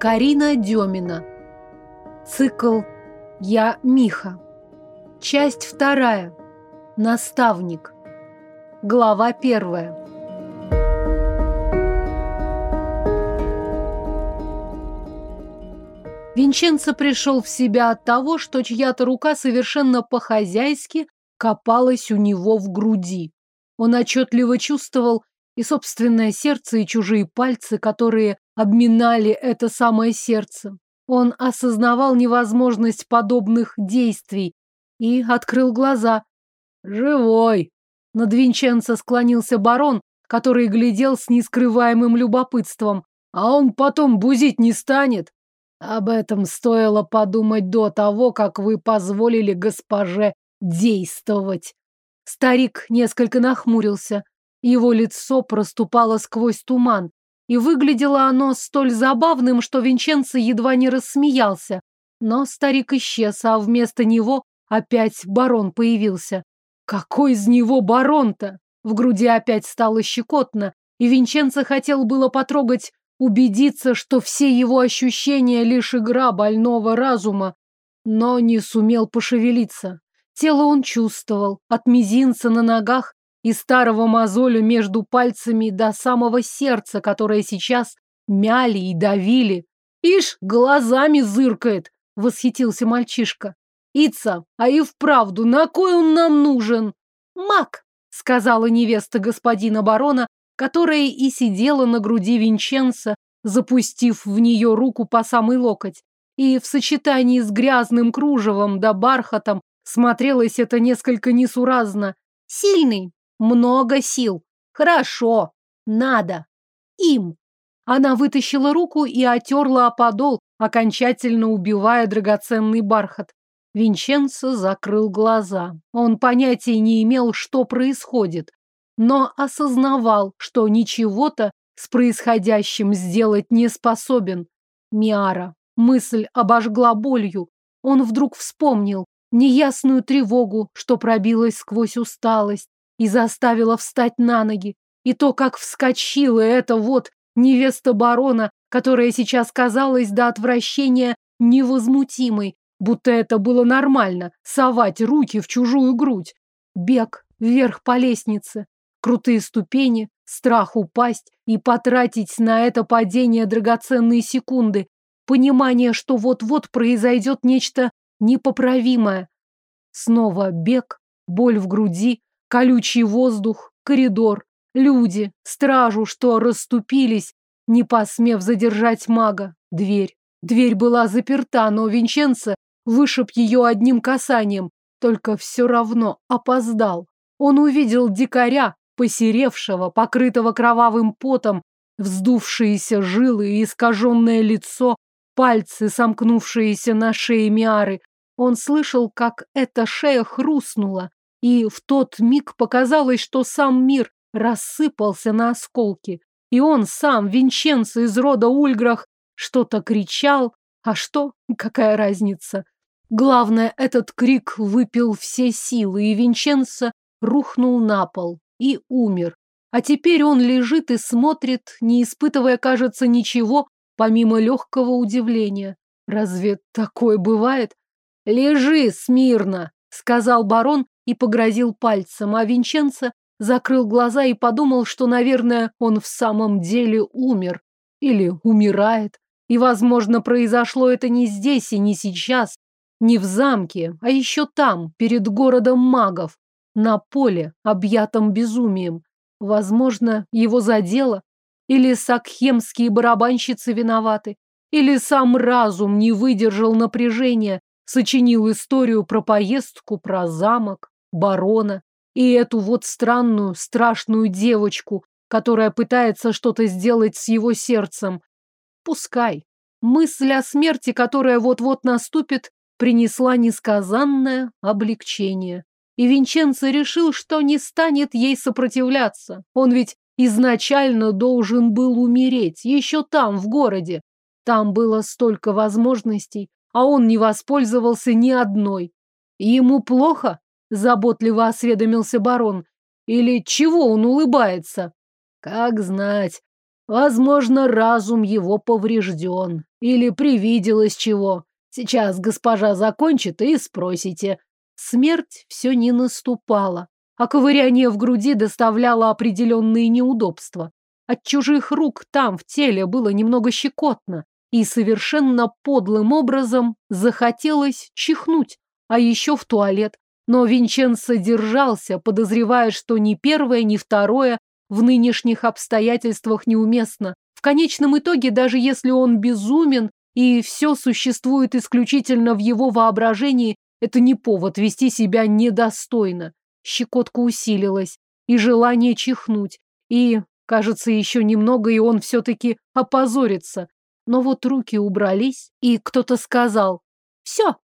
Карина Демина. Цикл «Я Миха». Часть вторая. Наставник. Глава первая. Винченцо пришел в себя от того, что чья-то рука совершенно по-хозяйски копалась у него в груди. Он отчетливо чувствовал и собственное сердце, и чужие пальцы, которые обминали это самое сердце. Он осознавал невозможность подобных действий и открыл глаза. «Живой!» Над Винченцо склонился барон, который глядел с нескрываемым любопытством. «А он потом бузить не станет?» «Об этом стоило подумать до того, как вы позволили госпоже действовать». Старик несколько нахмурился. Его лицо проступало сквозь туман, и выглядело оно столь забавным, что Винченцо едва не рассмеялся. Но старик исчез, а вместо него опять барон появился. Какой из него барон-то? В груди опять стало щекотно, и Винченцо хотел было потрогать, убедиться, что все его ощущения лишь игра больного разума, но не сумел пошевелиться. Тело он чувствовал, от мизинца на ногах и старого мозоля между пальцами до самого сердца, которое сейчас мяли и давили. «Ишь, глазами зыркает!» — восхитился мальчишка. «Ица, а и вправду, на кой он нам нужен?» «Маг!» — сказала невеста господина барона, которая и сидела на груди Винченца, запустив в нее руку по самый локоть. И в сочетании с грязным кружевом да бархатом смотрелось это несколько несуразно. Сильный, много сил. Хорошо. Надо. Им. Она вытащила руку и отерла о подол, окончательно убивая драгоценный бархат. Винченцо закрыл глаза. Он понятия не имел, что происходит, но осознавал, что ничего-то с происходящим сделать не способен. Миара. Мысль обожгла болью. Он вдруг вспомнил неясную тревогу, что пробилась сквозь усталость, и заставила встать на ноги. И то, как вскочила эта вот невеста барона, которая сейчас казалась до отвращения невозмутимой, будто это было нормально, совать руки в чужую грудь. Бег вверх по лестнице, крутые ступени, страх упасть и потратить на это падение драгоценные секунды, понимание, что вот-вот произойдет нечто непоправимое. Снова бег, боль в груди, Колючий воздух, коридор, люди, стражу, что расступились, не посмев задержать мага, дверь. Дверь была заперта, но Винченцо вышиб ее одним касанием, только все равно опоздал. Он увидел дикаря, посеревшего, покрытого кровавым потом, вздувшиеся жилы и искаженное лицо, пальцы, сомкнувшиеся на шее Миары. Он слышал, как эта шея хрустнула, и в тот миг показалось, что сам мир рассыпался на осколки, и он сам, Винченцо из рода Ульграх, что-то кричал, а что, какая разница? Главное, этот крик выпил все силы, и Винченцо рухнул на пол и умер. А теперь он лежит и смотрит, не испытывая, кажется, ничего, помимо легкого удивления. Разве такое бывает? «Лежи смирно!» — сказал барон и погрозил пальцем, а Винченцо закрыл глаза и подумал, что, наверное, он в самом деле умер или умирает. И, возможно, произошло это не здесь и не сейчас, не в замке, а еще там, перед городом магов, на поле, объятом безумием. Возможно, его задело, или сакхемские барабанщицы виноваты, или сам разум не выдержал напряжения, сочинил историю про поездку, про замок барона и эту вот странную, страшную девочку, которая пытается что-то сделать с его сердцем. Пускай. Мысль о смерти, которая вот-вот наступит, принесла несказанное облегчение. И Винченцо решил, что не станет ей сопротивляться. Он ведь изначально должен был умереть, еще там, в городе. Там было столько возможностей, а он не воспользовался ни одной. Ему плохо? Заботливо осведомился барон. Или чего он улыбается? Как знать. Возможно, разум его поврежден. Или привиделось чего. Сейчас госпожа закончит и спросите. Смерть все не наступала, а ковыряние в груди доставляло определенные неудобства. От чужих рук там, в теле, было немного щекотно, и совершенно подлым образом захотелось чихнуть, а еще в туалет. Но Винченцо держался, подозревая, что ни первое, ни второе в нынешних обстоятельствах неуместно. В конечном итоге, даже если он безумен и все существует исключительно в его воображении, это не повод вести себя недостойно. Щекотка усилилась, и желание чихнуть, и, кажется, еще немного, и он все-таки опозорится. Но вот руки убрались, и кто-то сказал «Все!»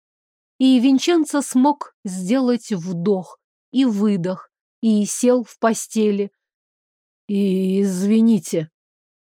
И Винченцо смог сделать вдох и выдох, и сел в постели. И извините.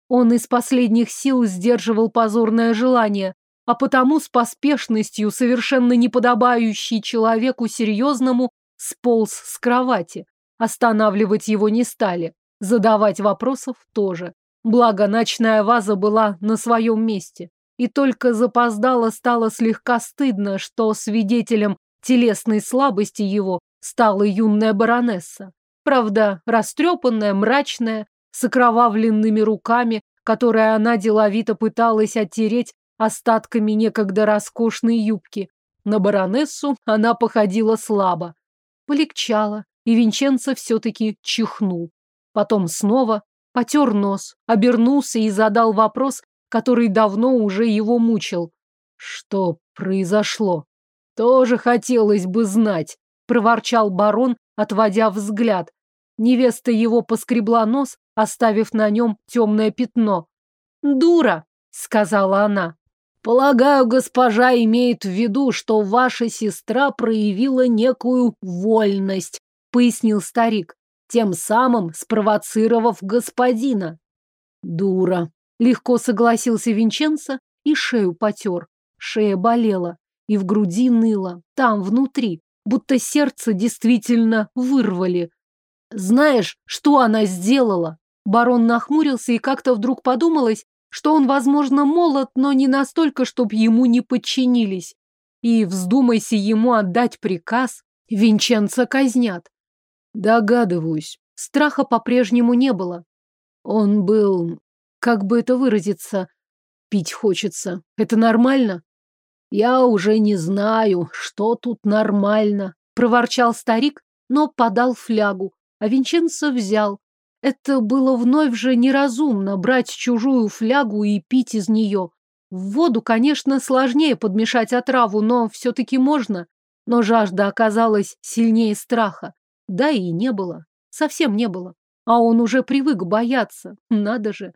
Он из последних сил сдерживал позорное желание, а потому с поспешностью, совершенно неподобающей человеку серьезному, сполз с кровати. Останавливать его не стали, задавать вопросов тоже. Благо, ночная ваза была на своем месте. И только запоздало стало слегка стыдно, что свидетелем телесной слабости его стала юная баронесса. Правда, растрепанная, мрачная, с окровавленными руками, которые она деловито пыталась оттереть остатками некогда роскошной юбки. На баронессу она походила слабо. Полегчало, и Винченцо все-таки чихнул. Потом снова потер нос, обернулся и задал вопрос, который давно уже его мучил. Что произошло? Тоже хотелось бы знать, проворчал барон, отводя взгляд. Невеста его поскребла нос, оставив на нем темное пятно. «Дура!» — сказала она. Полагаю, госпожа имеет в виду, что ваша сестра проявила некую вольность, пояснил старик, тем самым спровоцировав господина. Дура. Легко согласился Винченцо и шею потер. Шея болела и в груди ныла, там, внутри, будто сердце действительно вырвали. Знаешь, что она сделала? Барон нахмурился и как-то вдруг подумалось, что он, возможно, молод, но не настолько, чтобы ему не подчинились. И вздумайся ему отдать приказ, Винченца казнят. Догадываюсь, страха по-прежнему не было. Он был, как бы это выразиться, пить хочется. Это нормально? Я уже не знаю, что тут нормально, проворчал старик, но подал флягу, а Винченцо взял, это было вновь же неразумно брать чужую флягу и пить из нее. В воду, конечно, сложнее подмешать отраву, но все-таки можно. Но жажда оказалась сильнее страха. Да и не было. Совсем не было. А он уже привык бояться. Надо же.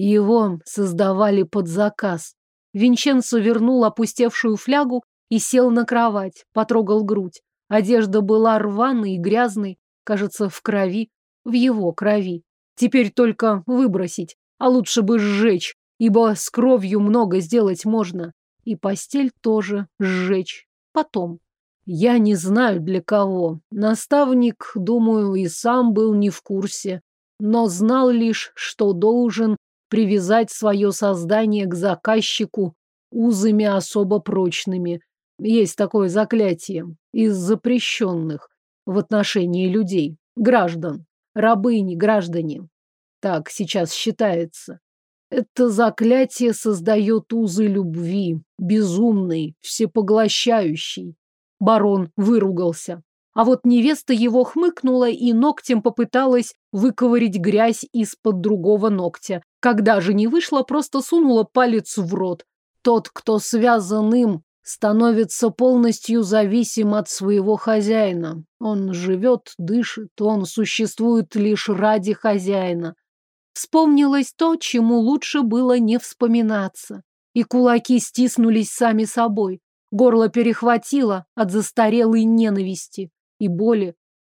Его создавали под заказ. Винченцо вернул опустевшую флягу и сел на кровать, потрогал грудь. Одежда была рваной и грязной, кажется, в крови в его крови. Теперь только выбросить, а лучше бы сжечь, ибо с кровью много сделать можно. И постель тоже сжечь. Потом. Я не знаю для кого. Наставник, думаю, и сам был не в курсе, но знал лишь, что должен привязать свое создание к заказчику узами особо прочными. Есть такое заклятие из запрещенных в отношении людей, граждан рабыни, граждане. Так сейчас считается. Это заклятие создает узы любви, безумный, всепоглощающий. Барон выругался. А вот невеста его хмыкнула и ногтем попыталась выковырить грязь из-под другого ногтя. Когда же не вышло, просто сунула палец в рот. Тот, кто связан им, становится полностью зависим от своего хозяина. Он живет, дышит, он существует лишь ради хозяина. Вспомнилось то, чему лучше было не вспоминаться. И кулаки стиснулись сами собой. Горло перехватило от застарелой ненависти и боли.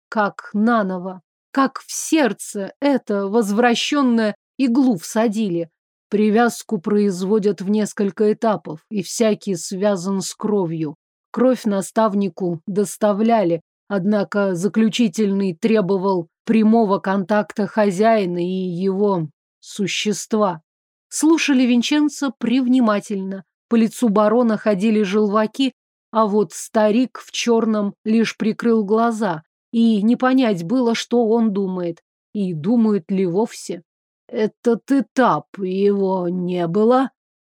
Как наново, как в сердце это возвращенное иглу всадили. Привязку производят в несколько этапов, и всякий связан с кровью. Кровь наставнику доставляли, однако заключительный требовал прямого контакта хозяина и его существа. Слушали Винченца привнимательно. По лицу барона ходили желваки, а вот старик в черном лишь прикрыл глаза, и не понять было, что он думает, и думает ли вовсе. Этот этап его не было?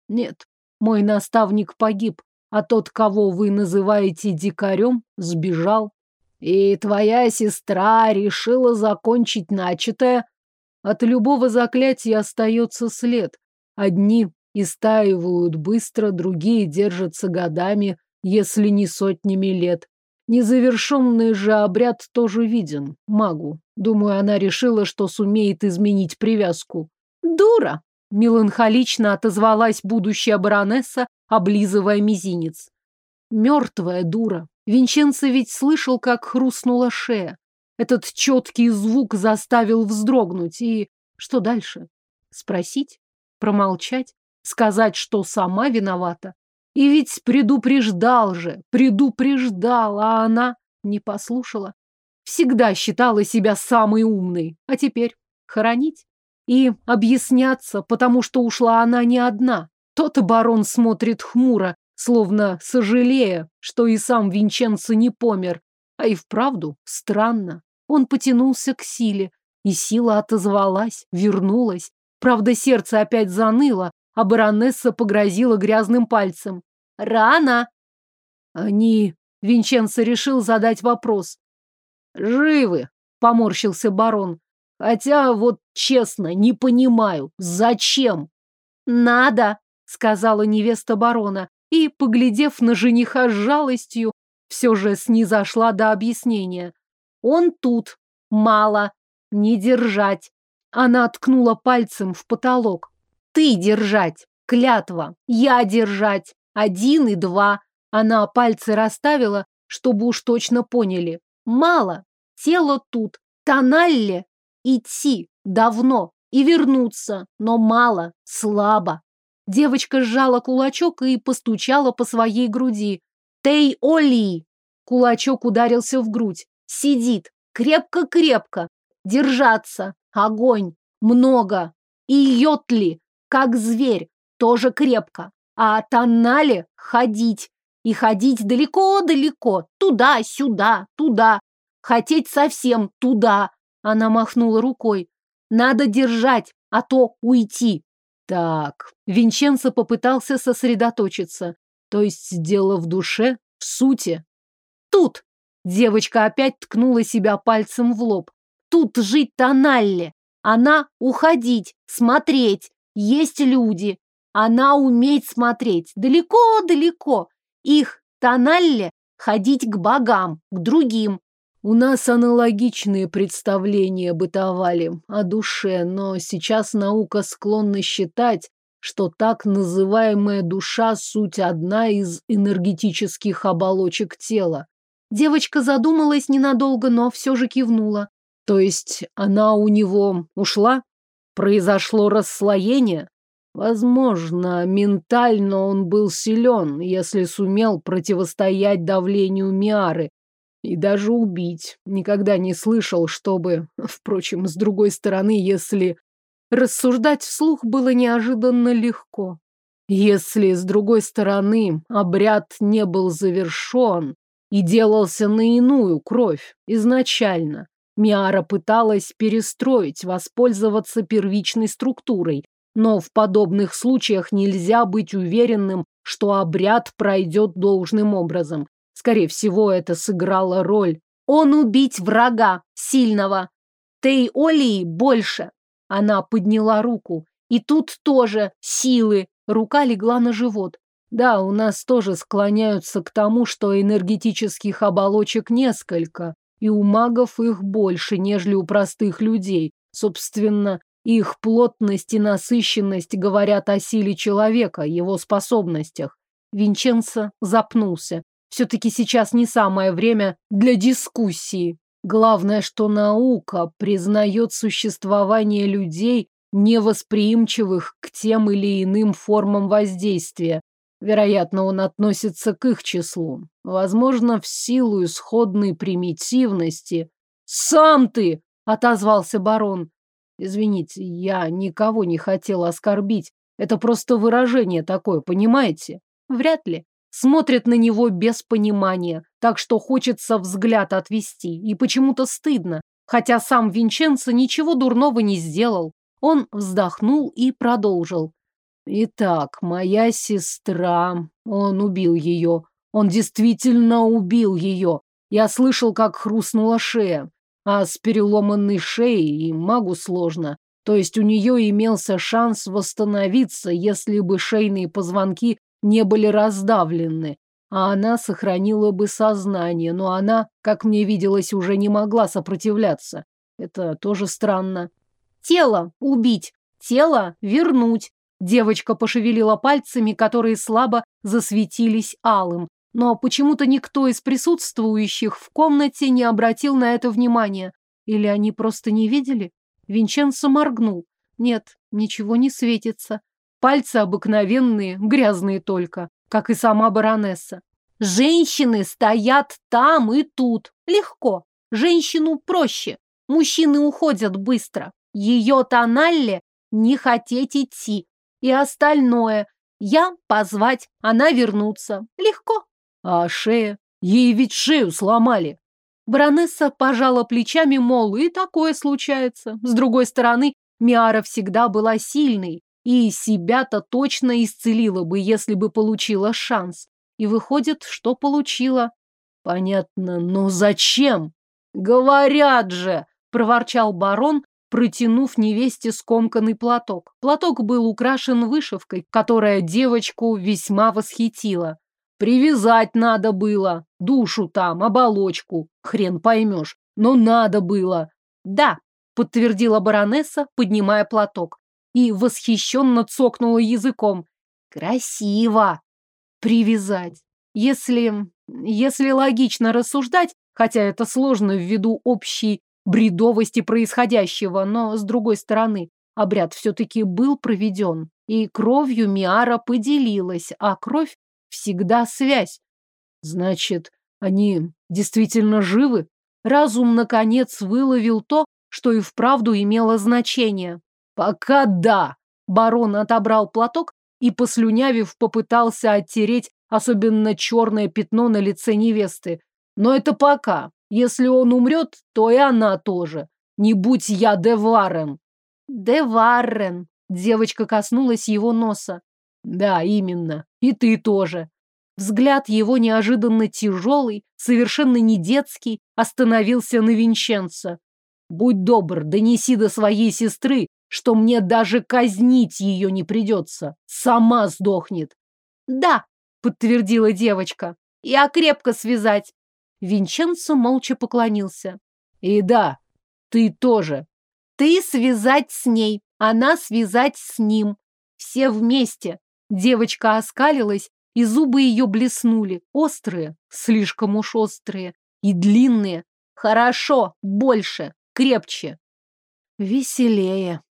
Нет, мой наставник погиб, а тот, кого вы называете дикарем, сбежал. И твоя сестра решила закончить начатое. От любого заклятия остается след. Одни истаивают быстро, другие держатся годами, если не сотнями лет. Незавершенный же обряд тоже виден, магу. Думаю, она решила, что сумеет изменить привязку. Дура! Меланхолично отозвалась будущая баронесса, облизывая мизинец. Мертвая дура. Винченцо ведь слышал, как хрустнула шея. Этот четкий звук заставил вздрогнуть. И что дальше? Спросить? Промолчать? Сказать, что сама виновата? И ведь предупреждал же, предупреждал, а она не послушала. Всегда считала себя самой умной, а теперь хоронить? И объясняться, потому что ушла она не одна. Тот барон смотрит хмуро, словно сожалея, что и сам Винченцо не помер. А и вправду странно. Он потянулся к силе, и сила отозвалась, вернулась. Правда, сердце опять заныло, а баронесса погрозила грязным пальцем. «Рано!» Они... Винченцо решил задать вопрос. «Живы!» — поморщился барон. «Хотя, вот честно, не понимаю, зачем?» «Надо!» — сказала невеста барона, и, поглядев на жениха с жалостью, все же снизошла до объяснения. «Он тут. Мало. Не держать». Она ткнула пальцем в потолок. «Ты держать. Клятва. Я держать. Один и два». Она пальцы расставила, чтобы уж точно поняли. «Мало. Тело тут. Тоналле. Идти. Давно. И вернуться. Но мало. Слабо. Девочка сжала кулачок и постучала по своей груди. «Тей Оли!» Кулачок ударился в грудь. «Сидит! Крепко-крепко! Держаться! Огонь! Много! И йотли! Как зверь! Тоже крепко! А Таннале ходить! И ходить далеко-далеко! Туда-сюда! Туда! Хотеть совсем туда!» Она махнула рукой. «Надо держать, а то уйти!» Так, Винченцо попытался сосредоточиться. То есть дело в душе, в сути. Тут! Девочка опять ткнула себя пальцем в лоб. Тут жить Тоналле. Она уходить, смотреть. Есть люди. Она уметь смотреть. Далеко-далеко. Их Тоналле ходить к богам, к другим. У нас аналогичные представления бытовали о душе, но сейчас наука склонна считать, что так называемая душа – суть одна из энергетических оболочек тела. Девочка задумалась ненадолго, но все же кивнула. То есть она у него ушла? Произошло расслоение? Возможно, ментально он был силен, если сумел противостоять давлению Миары, и даже убить. Никогда не слышал, чтобы... Впрочем, с другой стороны, если... Рассуждать вслух было неожиданно легко. Если, с другой стороны, обряд не был завершен и делался на иную кровь изначально, Миара пыталась перестроить, воспользоваться первичной структурой, но в подобных случаях нельзя быть уверенным, что обряд пройдет должным образом. Скорее всего, это сыграло роль. Он убить врага, сильного. Тей Олии больше. Она подняла руку. И тут тоже силы. Рука легла на живот. Да, у нас тоже склоняются к тому, что энергетических оболочек несколько, и у магов их больше, нежели у простых людей. Собственно, их плотность и насыщенность говорят о силе человека, его способностях. Винченцо запнулся. Все-таки сейчас не самое время для дискуссии. Главное, что наука признает существование людей, невосприимчивых к тем или иным формам воздействия. Вероятно, он относится к их числу. Возможно, в силу исходной примитивности. «Сам ты!» — отозвался барон. Извините, я никого не хотел оскорбить. Это просто выражение такое, понимаете? Вряд ли. Смотрит на него без понимания, так что хочется взгляд отвести. И почему-то стыдно, хотя сам Винченцо ничего дурного не сделал. Он вздохнул и продолжил. Итак, моя сестра... Он убил ее. Он действительно убил ее. Я слышал, как хрустнула шея. А с переломанной шеей и магу сложно. То есть у нее имелся шанс восстановиться, если бы шейные позвонки не были раздавлены. А она сохранила бы сознание, но она, как мне виделось, уже не могла сопротивляться. Это тоже странно. Тело убить, тело вернуть. Девочка пошевелила пальцами, которые слабо засветились алым. Но почему-то никто из присутствующих в комнате не обратил на это внимания. Или они просто не видели? Винченцо моргнул. Нет, ничего не светится. Пальцы обыкновенные, грязные только, как и сама баронесса. Женщины стоят там и тут. Легко. Женщину проще. Мужчины уходят быстро. Ее тоналле не хотеть идти. И остальное. Я позвать, она вернуться. Легко. А шея? Ей ведь шею сломали. Баронесса пожала плечами, мол, и такое случается. С другой стороны, Миара всегда была сильной, и себя-то точно исцелила бы, если бы получила шанс. И выходит, что получила. Понятно, но зачем? Говорят же, проворчал барон, протянув невесте скомканный платок. Платок был украшен вышивкой, которая девочку весьма восхитила. Привязать надо было. Душу там, оболочку. Хрен поймешь. Но надо было. Да, подтвердила баронесса, поднимая платок. И восхищенно цокнула языком. Красиво. Привязать. Если... Если логично рассуждать, хотя это сложно ввиду общей бредовости происходящего, но, с другой стороны, обряд все-таки был проведен, и кровью Миара поделилась, а кровь всегда связь. Значит, они действительно живы? Разум, наконец, выловил то, что и вправду имело значение. Пока да. Барон отобрал платок и, послюнявив, попытался оттереть особенно черное пятно на лице невесты. Но это пока. Если он умрет, то и она тоже. Не будь я Деварен. Деварен. Девочка коснулась его носа. Да, именно. И ты тоже. Взгляд его неожиданно тяжелый, совершенно не детский, остановился на Винченцо. Будь добр, донеси до своей сестры, что мне даже казнить ее не придется. Сама сдохнет. Да, подтвердила девочка. Я крепко связать. Винченцо молча поклонился. И да, ты тоже. Ты связать с ней, она связать с ним. Все вместе. Девочка оскалилась, и зубы ее блеснули. Острые, слишком уж острые. И длинные. Хорошо, больше, крепче. Веселее.